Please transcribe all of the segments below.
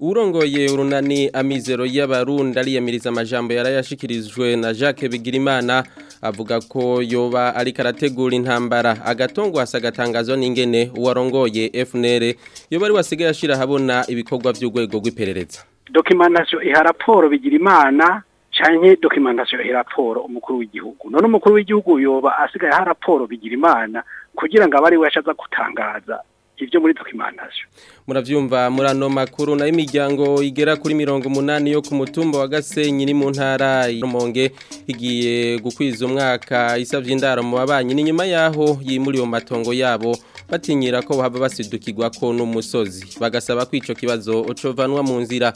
urongoye urunani amizero y'abarundi ariyamiriza amajambo yarayashikirijwe na Jacques Bigirimana avuga ko yoba ari karategura intambara agatongo asagatangazo n'ingene uwarongoye FNL yoba ari wasigaye ashira habona ibikorwa by’urwego rw'iperereza documentation iha raporo bigira imana canke documentation ya raporo umukuru w'igihugu none umukuru w'igihugu yoba asigaye ha raporo bigira imana kugira ngo abari washaza gutangaza ibyo muri documentation muravyumva muri ano makuru na imiryango igera kuri mirongo umunani yo ku mutumba wa Gasenyi ni mu ntara y'Umonge igiye gukwiza umwaka isavye indaro mu babanyi ni nyuma yaho yimuriye mu matongo yabo batinyira ko bahava basidukirwa ko n'umusozi bagasaba kwico kibazo ocovanwa mu nzira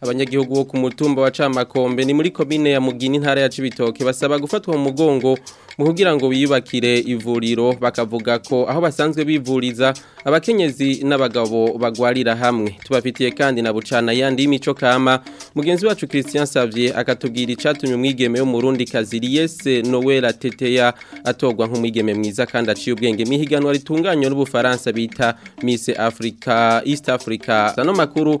abanyagihugu bo ku mutumba wa Camakombe ni muri komine ya Mugini ntara ya Cibitoke basaba gufatwa mu mugongo muhugira ngo biyubakire ivuriro bakavuga ko aho basanzwe bivuriza abakenyezi n'abagabo bagwarira hamwe tubafitiye kandi na bucana yandi imico kama mugenzi wacu Christian Savier akatubwira icatumye umwigeme yo mu Burundi kaziri yese Noel Teteya atogwa nk'umwigeme mwiza kandi aciye ubwenge mihiganwa ritunganywa n'ubufaransa bita Miss Africa East Africa no makuru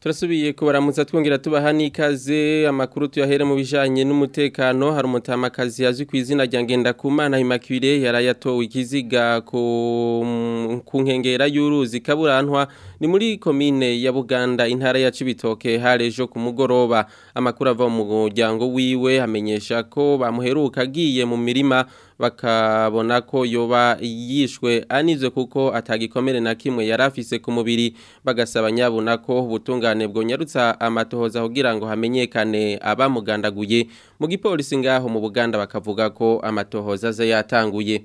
turasubiye kubaramutsa twongera tubaha n'ikaze amakuru tuyahera mu bijanye n'umutekano hari umutamakazi yazwi ku izina rya ngendakumana himakire yari yatowe ikiziga ku kunkengera y'uruzi kaburantwa ni muri komine ya Buganda intara ya Cibitoke harejo ku mugoroba amakuru ava mu muryango wiwe amenyesha ko bamuheruka agiye mu mirima bakabona ko yoba yishwe anize kuko atagikomere na kimwe yarafise ku mubiri bagasaba nyabuna ko ubutungane bwonyarutsa amatohoza kugira ngo hamenyekane abamugandaguye mu gipolisi ngaho mu Buganda bakavuga ko amatohoza ze yatanguye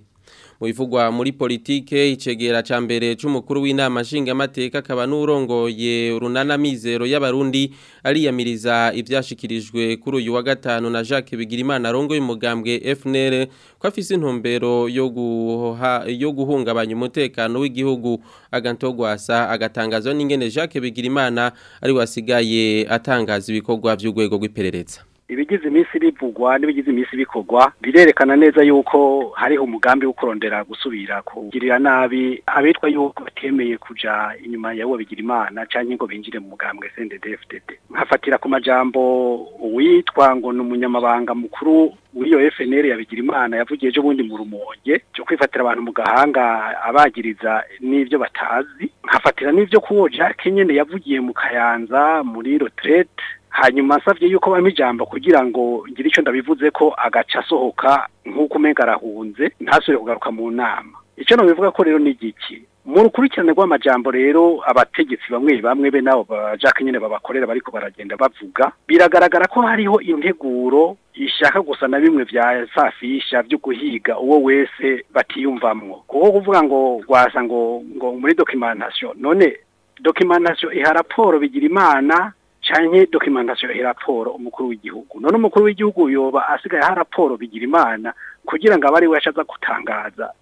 Uivugwa muri politike icegera ca mbere c'umukuru w'inama nshingamateka akaba n'urongoye urunana mizero y'abarundi aliyamiriza ivyashikirijwe kuri uyu wa gatanu na Jacques Bigirimana arongoye umugambwe FNL ko afise intumbero yo guha yo guhungabanya umutekano w'igihugu agantogwasa agatangazwa n'ingene Jacques Bigirimana ari wasigaye atangaza ibikorwa by'urwego rw'iperereza ibigize iminsi bivugwa n'ibigize iminsi bikorwa birerekana neza yuko hariho umugambi wo kurondera gusubira kugirira nabi abitwa yuko batemeye kuja inyuma yawo bigira imana canke ngo binjire mu mugambwe CNDD-FDD nkafatira ku majambo uwitwa ngo ni umunyamabanga mukuru w'iyo FNL yabigira imana yavugiye ejo bundi mu rumonge cyo kwifatira abantu mu gahanga abagiriza n’ibyo batazi nkafatira n’ibyo kuwo Jacques nyene yavugiye mu Kayanza muri retraite hanyuma asabye yuko bampa ijambo kugira ngo ngire icyo ndabivuze ko agaca asohoka nk'uko umenya arahunze ntasubire kugaruka mu nama icyo nabivuga ko rero ni igiki mu rukurikirane rw'amajambo rero abategetsi bamwe bamwe be nabo bajaka nyine babakorera bariko baragenda bavuga biragaragara ko hariho integuro ishaka gusa na bimwe vya safisha byo guhiga uwo wese batiyumvamwo kuko kuvuga ngo rwasa ngo ngo muri documentation none documentation iha raporo bigira imana canke documentation ya raporo umukuru w'igihugu none umukuru w'igihugu yoba asigaye ha raporo bigira imana kugira ngo abari weshaza gutangaza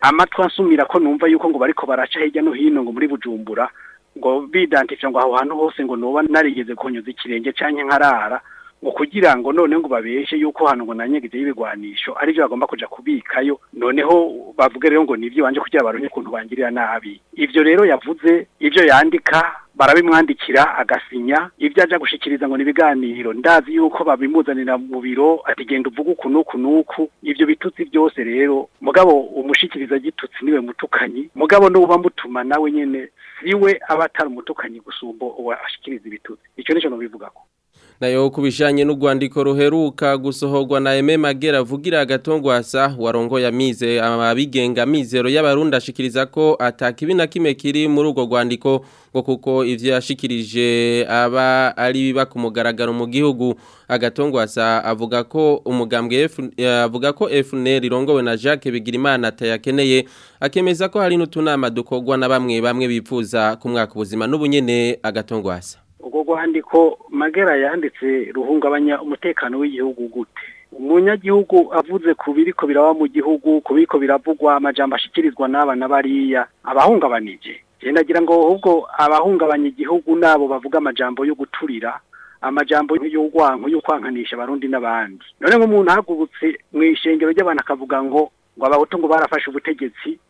amatwi ansumira ko numva yuko ngo bariko baraca hirya no hino ngo muri bujumbura ngo bidantifya ngo aho hantu hose ngo noba narigeze kunyuza ikirenge canke nkarara ngo kugira ngo none ngo babeshe yuko hano ngo nanyegeje y'ibigwanisho ari byo bagomba kujya kubikayo noneho bavuge rero ngo nibyo banje kugira baronye ukuntu bangirira nabi Ibyo rero yavuze ibyo yandika barabimwandikira agasinya ibyo aja gushikiriza ngo nibiganiro ndazi yuko babimuzanira mu biro ati genda uvuga uku nuku nuku ibyo bitutsi byose rero mugabo umushyikiriza gitutsi niwe mutukanyi mugabo n'uba mutuma nawe nyine siwe aba atari umutukanyi gusumba uwo ashikiriza ibitutsi icyo nico nubivugako nayo ku bijyanye n'urwandiko ruheruka gusohorwa na eme magera avugira agatongwasa warongoye amize abigenga amizero y'abarundi ashikiriza ko atakibi na kimwe kiri muri urwo rwandiko ngo kuko ibyo yashikirije aba ari biba ku mugaragaro mu gihugu agatongwasa avuga ko umugambwe avuga ko FNL irongowe na Jacques Bigirimana atayakeneye akemeza ko hari n'utunama dukorwa na bamwe bamwe bifuza ku mwaka ubuzima n'ubunyene agatongwasa ubwo rwandiko magera yanditse ruhungabanya umutekano w'igihugu gute umunyagihugu avuze ku biriko biraba mu gihugu ku biriko biravugwa amajambo ashyikirizwa n’abana bariya abahungabanije je ngo ahubwo abahungabanya igihugu nabo bavuga amajambo yo guturira amajambo y'urwanko y'ukwankanisha abarundi n'abandi none nk'umuntu ahagubutse mu ishengero ry'abantu akavuga ngo ngo abahutu ngo barafashe ubutegetsi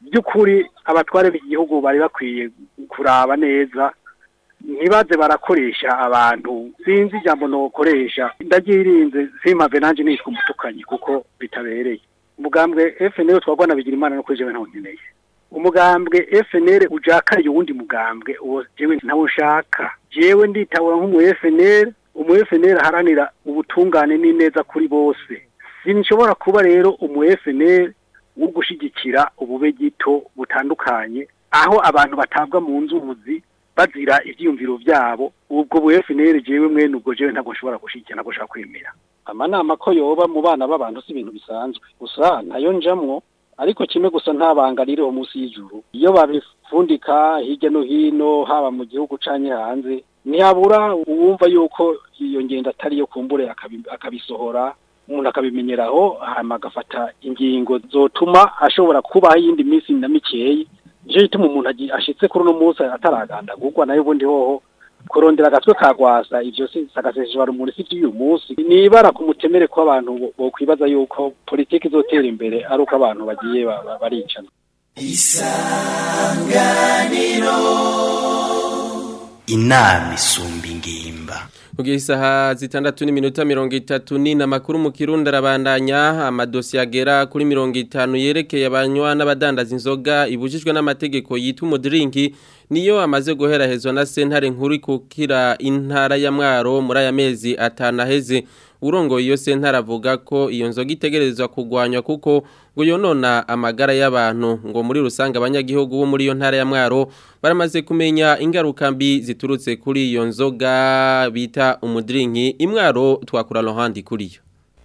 by'ukuri abatware b'igihugu bari bakwiye kuraba neza ntibaze barakoresha abantu sinzi ijambo ntukoresha ndabyirinze simave nanjye nitwa umutukanyi kuko bitabereye umugambwe FNL twagwana bigira imana no jewe ntawo nkeneye umugambwe FNL ujakariye uwundi mugambwe uwo jewe ntawo nshaka jewe nditahura nk'umu FNL umu FNL haranira ubutungane n'ineza kuri bose sinshobora kuba rero umu FNL wo gushyigikira ububegito butandukanye aho abantu batabwa mu nzuzi bazira ibyiyumviro byabo ubwo buhefineri jewe mwene ubwo jewe ntabwo nshobora gushyigira ntabwo nshobora kwemera amanama ko yoba mu bana b'abantu si ibintu bisanzwe gusa nayo njamwo ariko kimwe gusa ntabangarire ririho munsi y'ijuru iyo babifundika hirya no hino haba mu gihugu canke hanze ntiyabura uwumva yuko iyo ngendo atari iyo kumbure akabisohora umuntu akabimenyeraho hanyuma agafata ingingo zotuma ashobora kubaho iyindi minsi na mikeyi je ituma umuntu ashitse kuri uno munsi ataragandagurwa nayo ubundi hoho kurondera agatwe kagwasa ivyo si sagasejeje bari umuntu sivyo uyu munsi nibara ku mutemere ko abantu yuko politiki izotera imbere ari uko abantu bagiye baricana isanganiro inama isumba ingimba Kugiye isaha zitandatu n'iminota mirongo itatu ni amakuru mu kirundi arabandanya amadosiye agera kuri mirongo itanu yerekeye abanywa n'abadandaza inzoga ibujijwe n'amategeko yitwa umudiringi niyo amaze guherahezwa na sentare nkuru kukira intara ya mwaro muri aya mezi atanu aheze urongoye iyo sentare avuga ko iyo nzoga itegerezwa kugwanywa kuko ngo yonona amagara y'abantu ngo muri rusange abanyagihugu bo muri iyo ntara ya mwaro baramaze kumenya ingaruka mbi ziturutse kuri iyo nzoga bita umudirinki imwaro twakura lohandi kuriyo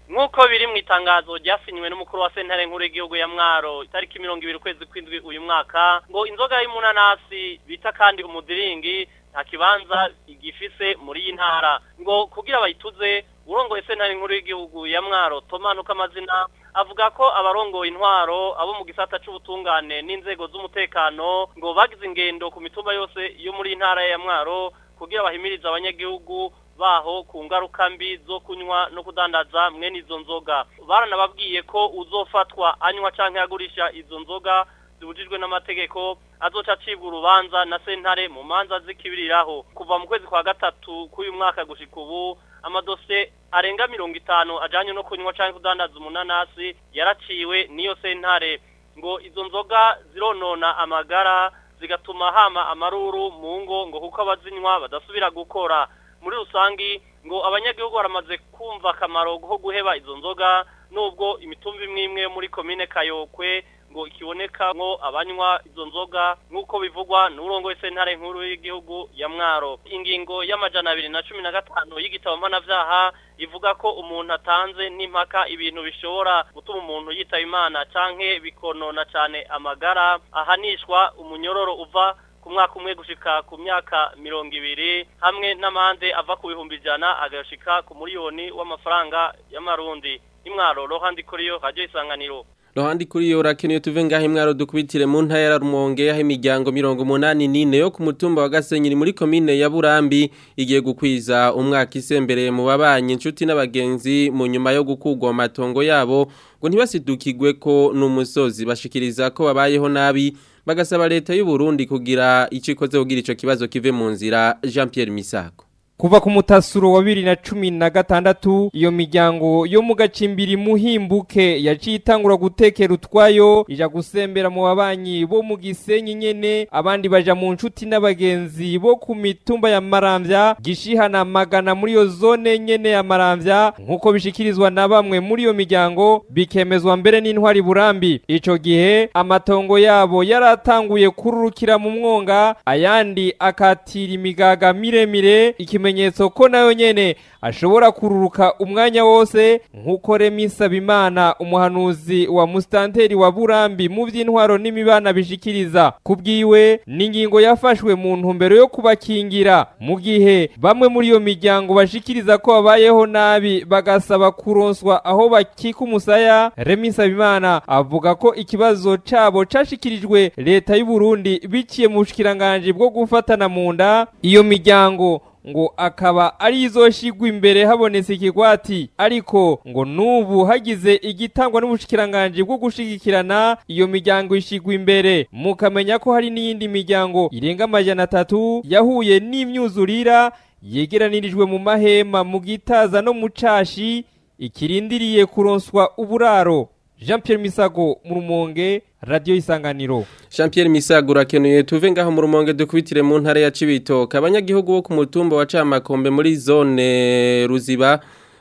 nk'uko biri mu itangazo ryasinywe n'umukuru wa sentare nkuru y'igihugu ya mwaro itariki mirongo ibiri ukwezi kw'indwi uyu mwaka ngo inzoga y'umunanasi bita kandi umudiringi nta kibanza igifise muri iyi ntara ngo kugira bayituze urongoye sentare nkuru y'igihugu ya mwaro tomanuka amazina avuga ko abarongoye intwaro abo mu gisata cy'ubutungane n'inzego z'umutekano ngo bagize ingendo ku mitumba yose yo muri ntara ya mwaro kugira bahimirize abanyagihugu baho ku ngaruka mbi zo kunywa no kudandaza mwene izo nzoga baranababwiye ko uzofatwa anywa cyangwa yagurisha izo nzoga zibujijwe n'amategeko azoca acibwa urubanza na sentare mu manza zikibiriraho kuva mu kwezi kwa gatatu k'uyu mwaka gushika ubu amadose arenga mirongo itanu ajyanye no kunywa cyangwa kudandaza umunanasi yaraciwe n'iyo sentare ngo izo nzoga zironona amagara zigatuma hama amaruru mu ngo ngo kuko abazinywa badasubira gukora muri rusange ngo abanyagihugu baramaze kumva akamaro ko guheba izo nzoga nubwo imitumba imwe imwe muri komine kayokwe ngo kiboneka ngo abanywa izo nzoga nk'uko bivugwa n'urongo w'isentare nkuru y'igihugu ya mwaro ingingo y'amajana abiri na cumi na gatanu y'igitabo mpanabyaha ivuga ko umuntu atanze n'impaka ibintu bishobora gutuma umuntu yitaba imana canke bikonona cyane amagara ahanishwa umunyororo uva ku mwaka umwe gushika ku myaka mirongo ibiri hamwe n'amande ava ku bihumbi ijana agashika ku miliyoni w'amafaranga y'amarundi n’imwaro rohandi kuri yo radiyo isanganiro ruhande kuri iyo rakeneye tuve ngaho imwaro dukubitire mu ntara rumonge yaho imiryango mirongo umunani n'ine yo ku mutumba wa gasenyeri muri komine ya burambi igiye gukwiza umwaka isembereye mu babanyi inshuti n'abagenzi mu nyuma yo gukugwa amatongo yabo ngo ntibasidukigwe ko n'umusozi bashikiriza ko babayeho nabi bagasaba leta y'u Burundi kugira icyo ikoze kugira icyo kibazo kive mu nzira Jean Pierre Misako kuva ku mutasuro wa bibiri na cumi na gatandatu iyo miryango yo mu gacimbiri muhimbuke yaciye itangura gutekera utwayo ija gusembera mu babanyi bo mu gisenyi nyene abandi baja mu nshuti n'abagenzi bo ku mitumba ya maramvya gishiha magana muri iyo zone nyene ya maramvya nk'uko bishikirizwa na bamwe muri iyo miryango bikemezwa mbere n'intwari burambi ico gihe amatongo yabo yaratanguye kururukira mu mwonga ayandi akatira imigaga miremire ikime akamenyetso ko nayo nyene ashobora kururuka umwanya wose nk'uko Remi Sabimana umuhanuzi wa Mustanteri wa Burambi mu by'intwaro n'imibana bishikiriza kubwiwe n'ingingo yafashwe mu ntumbero yo kubakingira mu gihe bamwe muri iyo miryango bashikiriza ko babayeho nabi bagasaba kuronswa aho bakika umusaya Remi Sabimana avuga ko ikibazo cyabo cashikirijwe leta y'u Burundi biciye mu bushikiranganji bwo gufatana mu nda iyo miryango ngo akaba arizo shigwa imbere habonetse ikigwati ariko ngo n'ubu hagize igitangwa n’ubushikiranganji bwo gushigikirana iyo miryango ishigwa imbere mukamenya ko hari n'iyindi miryango irenga amajyana atatu yahuye n'imyuzurira yegeranirijwe mu mahema mu gitaza no mu cashi ikirindiriye kuronswa uburaro jean Pierre misago murumonge rumonge radiyo y'isanganiro jean Pierre misago urakeneye tuve ngaho mu rumonge dukubitire mu ntara ya Cibitoke abanyagihugu bo ku mutumba wa Camakombe muri zone ruziba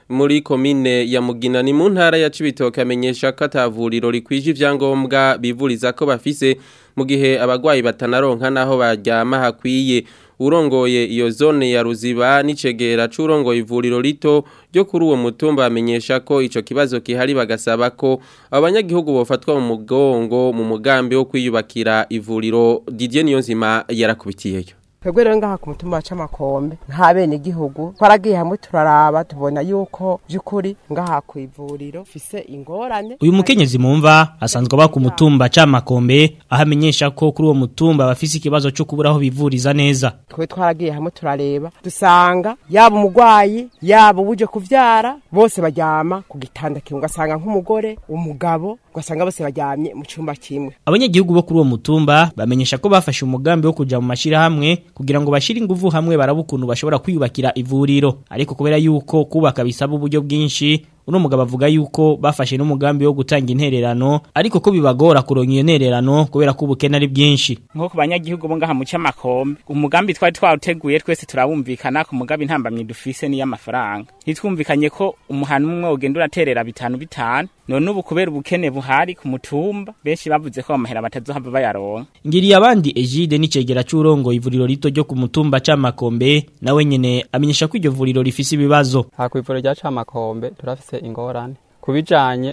muri komine ya mugina ni mu ntara ya Cibitoke amenyesha ko atavuriro rikwije ibyangombwa bivuriza ko bafise mu gihe abagwayi batanaronka n'aho baryama hakwiye urongoye iyo zone ya ruziba n'icegera c'urongoye ivuriro rito ryo kuri uwo mutumba amenyesha ko ico kibazo kihari bagasaba ko abanyagihugu bofatwa mu mugongo mu mugambi wo kwiyubakira ivuriro Didier Niyonzima yarakubitiyeyo twebwe rero ngaha ku mutumba wa cy'amakombe nk'abenegihugu twaragiye hamwe turaraba tubona yuko by'ukuri ngaha ku ivuriro fise ingorane uyu mukenyezi mumva asanzwe aba ku mutumba cy'amakombe aho amenyesha ko kuri uwo mutumba bafise ikibazo cyo kubura aho bivuriza neza twe twaragiye hamwe turareba dusanga yaba umurwayi yaba ubuje kubyara bose bajyama ku gitanda kimwe ugasanga nk'umugore umugabo ugasanga bose bajyamye mu cyumba kimwe abanyagihugu bo kuri uwo mutumba bamenyesha ko bafashe umugambi wo kujya mu mashyirahamwe kugira ngo bashire ingufu hamwe barabukuntu bashobora kwiyubakira ivuriro ariko kubera yuko kubaka bisaba uburyo bwinshi uno mugabo avuga yuko bafashe n'umugambi wo gutanga intererano ariko ko bibagora kuronka iyo ntererano kubera ko ubukene ari bwinshi nko ku banyagihugu bo ngaha mu cyamakombe umugambi twari twawuteguye twese turawumvikana ku mugabi ntambamye dufise n'iy'amafaranga ntitwumvikanye ko umuhano umwe ugenda uraterera bitanu bitanu none ubu kubera ubukene buhari ku mutumba benshi bavuze ko amahera batazohava bayaronka ngiriye abandi Egide n'icegera c'urongo ivuriro rito ryo ku mutumba camakombe nawe nyene amenyesha ko iryo vuriro rifise ibibazo ha ku ivuriro rya camakombe turafise ingorane ku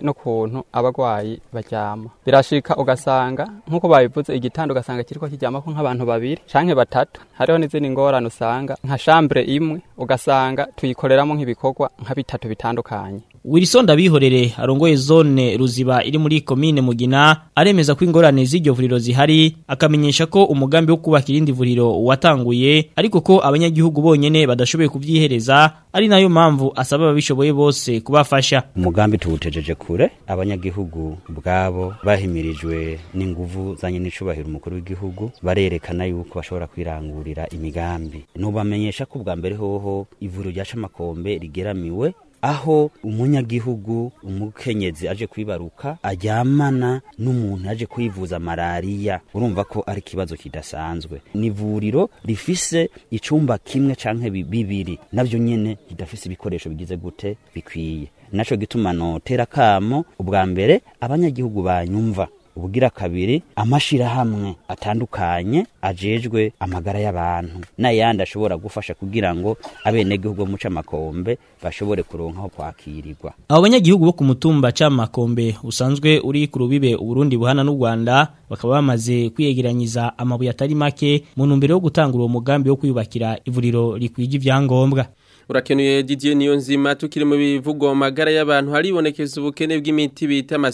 n'ukuntu abagwayi baryama birashika ugasanga nk'uko babivuze igitanda ugasanga kiriko kiryamako nk'abantu babiri canke batatu hariho n'izindi ngorane usanga nka shambure imwe ugasanga tuyikoreramo nk'ibikorwa nka bitatu bitandukanye Wilson Ndabihorere arongoye zone ruziba iri muri komine Mugina aremeza ko ingorane z'iryo vuriro zihari akamenyesha ko umugambi wo kubaka irindi vuriro watanguye ariko ko abanyagihugu bonyene badashoboye kubyihereza ari nayo mpamvu asaba ababishoboye bose kubafasha umugambi tuwutejeje kure abanyagihugu bwabo bahimirijwe n'inguvu zanye n'icubahiro umukuru w'igihugu barerekana yuko bashobora kwirangurira imigambi nubamenyesha ko ubwa mbere hoho ivuriro rya Shamakombe rigeramiwe aho umunyagihugu umukenyezi aje kwibaruka aryamana n'umuntu aje kwivuza malariya urumva ko ari ikibazo kidasanzwe ni ivuriro rifise icumba kimwe canke bibiri nabyo nyine kidafise ibikoresho bigize gute bikwiye nacyo gituma notera akamo ubwa mbere abanyagihugu banyumva ubugira kabiri amashyirahamwe atandukanye ajejwe amagara y'abantu n'ayandi ashobora gufasha kugira ngo abenegihugu bo mu camakombe bashobore kuronka aho kwakirirwa abo banyagihugu bo ku mutumba camakombe usanzwe uri ku rubibe uburundi buhana n'u rwanda bakaba bamaze kwiyegeranyiza amabuye atari make mu ntumbero yo gutangura uwo mugambi wo kwiyubakira ivuriro rikwija ivyangombwa urakenuye Didier niyo nzima tukiri mu bivugwa magara y'abantu haribonekeza ubukene bw'imiti bita ama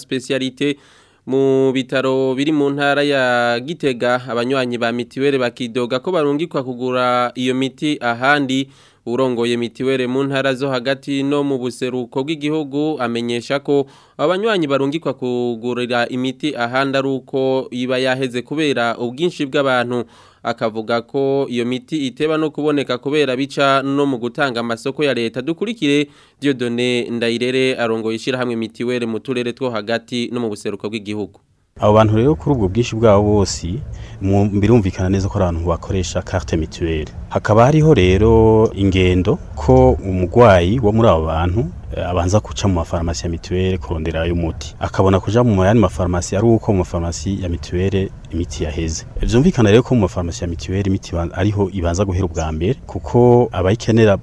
mu bitaro biri mu ntara ya gitega abanywanyi ba mitiwere bakidoga ko barungikwa kugura iyo miti ahandi urongoye mitiwere mu ntara zo hagati no mu buseruko bw'igihugu amenyesha ko abanywanyi barungikwa kugurira imiti ahandi ari uko iba yaheze kubera ubwinshi bw'abantu akavuga ko iyo miti iteba no kuboneka kubera bica no mu gutanga amasoko ya leta dukurikire Dieudonne Ndayirere arongoye ishyirahamwe mitiwere mu turere two hagati no mu buseruko bw'igihugu abo bantu rero kuri ubwo bwinshi bwabo bose birumvikana neza ko abantu bakoresha carte mutuelle hakaba hariho rero ingendo ko umurwayi wo muri abo bantu eh, abanza guca mu mafarumasi ya mituwere kuronderayo umuti akabona kuja mu yandi mafarumasi ari uko mu mafarumasi ya mituwere imiti yaheze byumvikana rero ko mu mafarumasi ya mituweli imiti ariho ibanza guhera ubwa mbere kuko abayikenera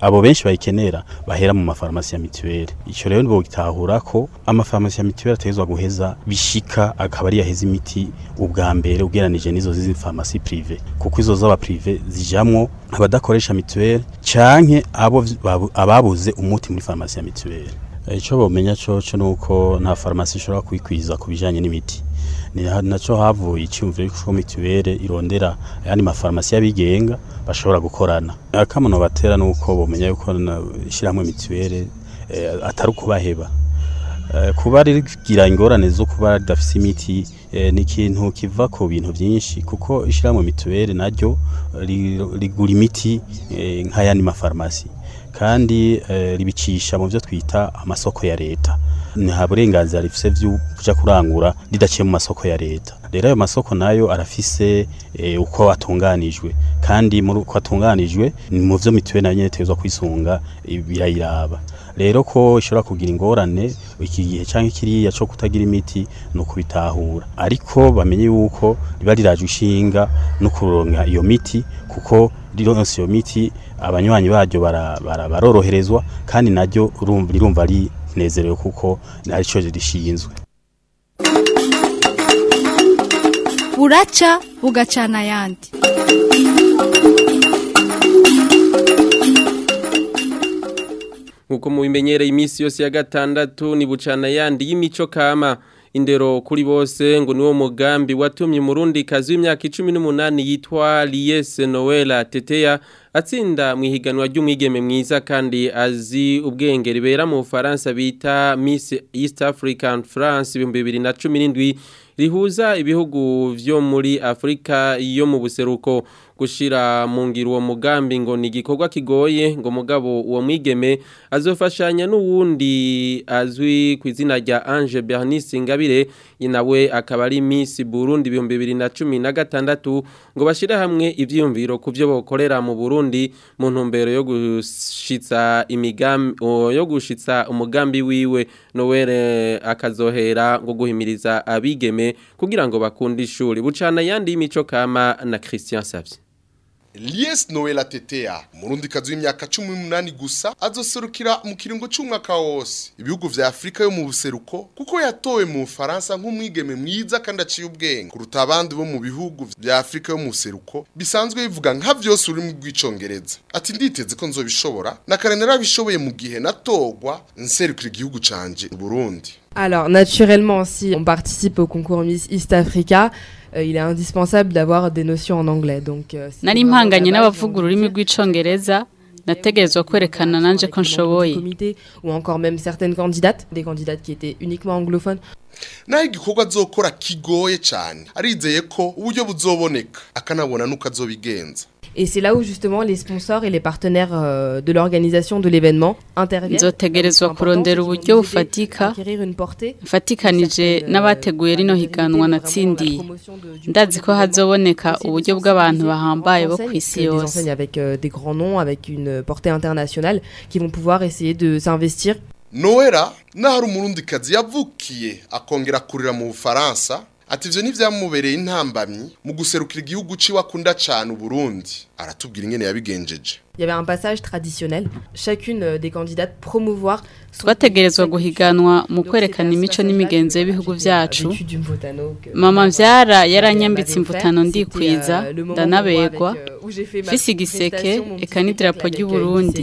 abo benshi bayikenera bahera mu mafarumasi ya mituweli icyo rero ntibogitahura ko amafarumasi ya mituweli ategezwa guheza bishika akaba ari yaheze imiti ubwa mbere ugereranije n'izo z'izi farumasi pirive kuko izo z'aba pirive zijamwo abadakoresha mituweli canke ababuze umuti muri farumasi ya mituweli icyo bomenya cyo nuko nta farumasi ishobora kwikwiza ku bijyanye n'imiti nacyo havuye icyumviro cy'uko mituweli irondera ayandi mafarumasi y'abigenga bashobora gukorana akamono batera ni uko bamenya yuko ishyirahamwe mituweli eh, atari ukubaheba eh, kuba rigira ingorane zo kuba ridafite imiti eh, ni ikintu kiva ku bintu byinshi kuko ishyirahamwe mituweli naryo rigura imiti nk'ayandi mafarumasi kandi ribicisha mu byo twita amasoko ya leta nta burenganzira rifite byo kurangura ridaciye mu masoko ya leta rero ayo masoko nayo arafise eh, uko atunganijwe kandi muri uko atunganijwe mu byo mituwe nayo nyene tezwa kwisunga eh, birayiraba rero ko ishobora kugira ingorane iki gihe cyangwa kiriya cyo kutagira imiti no kubitahura ariko bamenye yuko riba riraje ishinga no kuronka iyo miti kuko rirose iyo miti abanywanyi baryo baroroherezwa kandi naryo rirumva nezerewe kuko aricyo rishinzwe buraca bugacana ayandi nk'uko mubimenyereye iminsi yose ya gatandatu ni bucana ayandi y'imico kama indero kuri bose ngo niwo mugambi watumye umurundi kazi w'imyaka 18 yitwa Liyese Noela Teteya atsinda mu ihiganwa ry'umwigeme mwiza kandi azi ubwenge ribera mu Bufaransa bita Miss East African France 2017 rihuza ibihugu vyo muri Afrika yo mu buseruko gushira mu ngiro uwo mugambi ngo ni igikorwa kigoye ngo mugabo uwo mwigeme azofashanya n'uwundi azwi ku izina rya Ange Bernice Ingabire inawe akaba ari Miss Burundi gatandatu ngo bashira hamwe ku byo bakorera mu Burundi mu ntumbero yo gushyitsa imigambi yo gushitsa umugambi wiwe nowere akazohera ngo guhimiriza abigeme kugira ngo bakunde ishuri bucana yandi imico kama na Christian Savye Elias Noela Tetea umurundikazi w'imyaka 18 gusa azoserukira mu kiringo cy'umwaka wose ibihugu vya Afrika yo mu buseruko kuko yatowe mu Faransa nk'umwigeme mwiza kandi aciye ubwenge kuruta abandi bo mu bihugu vya Afrika yo mu buseruko bisanzwe bivuga nka byose uri mu rw'icongereza ati nditeze ko nzobishobora na kare narabishoboye mu gihe natogwa nserukira igihugu Burundi Alors naturellement si on participe au concours Miss East Africa Euh, il est indispensable d'avoir des notions en anglais. Donc, euh, nari nategerezwa kwerekana nanjye ko nshoboye ou encore même certaines candidates qui étaient uniquement anglophones naho igikorwa azokora kigoye cyane arizeye ko uburyo buzoboneka akanabona n'uko azobigenza Et c'est là où justement les sponsors et les partenaires euh, de l'organisation de l'événement interviennent. Nzotegerezwa kurondera fatikanije n'abateguye rino higanwa natsindi ndazi ko hazoboneka uburyo bw'abantu bahambaye bo kwisi yose avec euh, des grands noms avec une euh, portée internationale qui vont pouvoir essayer de s'investir Noera umurundi kazi yavukiye akongera kurira mu Bufaransa ati ibyo ntibyamubereye mu guserukira igihugu ciwe akunda cyane Burundi aratubwira ingene yabigenjeje Il y traditionnel, chacune euh, des candidates promouvoir twategerezwa guhiganwa mu kwerekana imico n'imigenzo y'ibihugu byacu mama mbyara yaranyambitse euh, imvutano ndikwiza euh, ndanabegwa fisi igiseke eka n'idarapo ry'u Burundi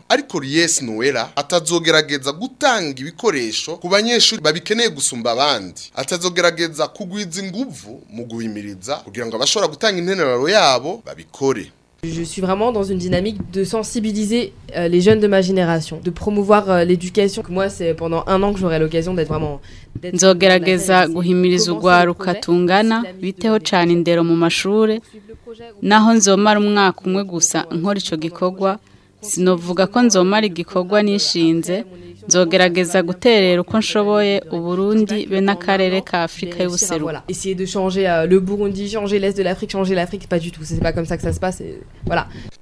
ariko Reyes Noella atazogerageza gutanga ibikoresho ku banyeshuri babikeneye gusumba abandi atazogerageza kugwiza inguvu mu guhimiriza kugira ngo abashobora gutanga intenero yabo babikore je suis vraiment dans une dynamique de sensibiliser euh, les jeunes de ma génération, de promouvoir euh, l'éducation. Moi, c'est pendant un an que j'aurai l'occasion d'être vraiment. nzogerageza guhimiriza urwaruka tungana biteho cyane indero mu mashuri naho nzomara umwaka umwe gusa nkora icyo gikorwa sinovuga ko nzomara igikorwa nishinze nzogerageza guterera uko nshoboye uburundi be n'akarere ka afurika y'ubuseruko euh,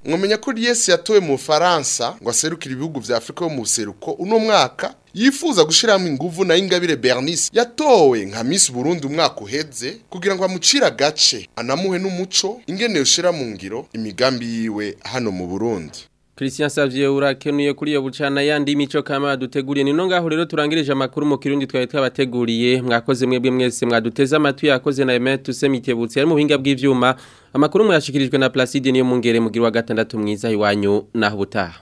mwamenya ko riyesi yatowe mu bufaransa ngo aserukire ibihugu bya afurika yo mu buseruko uno mwaka yifuza gushyiramo ingufu na ingabire bernice yatowe nka Miss Burundi umwaka uheze kugira ngo amucire agace anamuhe n'umuco ingenewe ushyira mu ngiro imigambi yiwe hano mu burundi Christian Savye urakenuye kuri iyo bucana yandi mico kama aduteguriye nino ngaho rero turangirije amakuru mu kirundi twaye twabateguriye mwakoze mwebwe mwese mwaduteze amatwi yakoze na Aimé Tusemitebutse ari mu buhinga bw'ivyuma amakuru mwashikirijwe na Placide niyo mungere mugirwa gatandatu mwiza iwanyu naho butaha